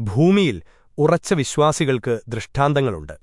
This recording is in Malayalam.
ഭൂമിയിൽ ഉറച്ച വിശ്വാസികൾക്ക് ദൃഷ്ടാന്തങ്ങളുണ്ട്.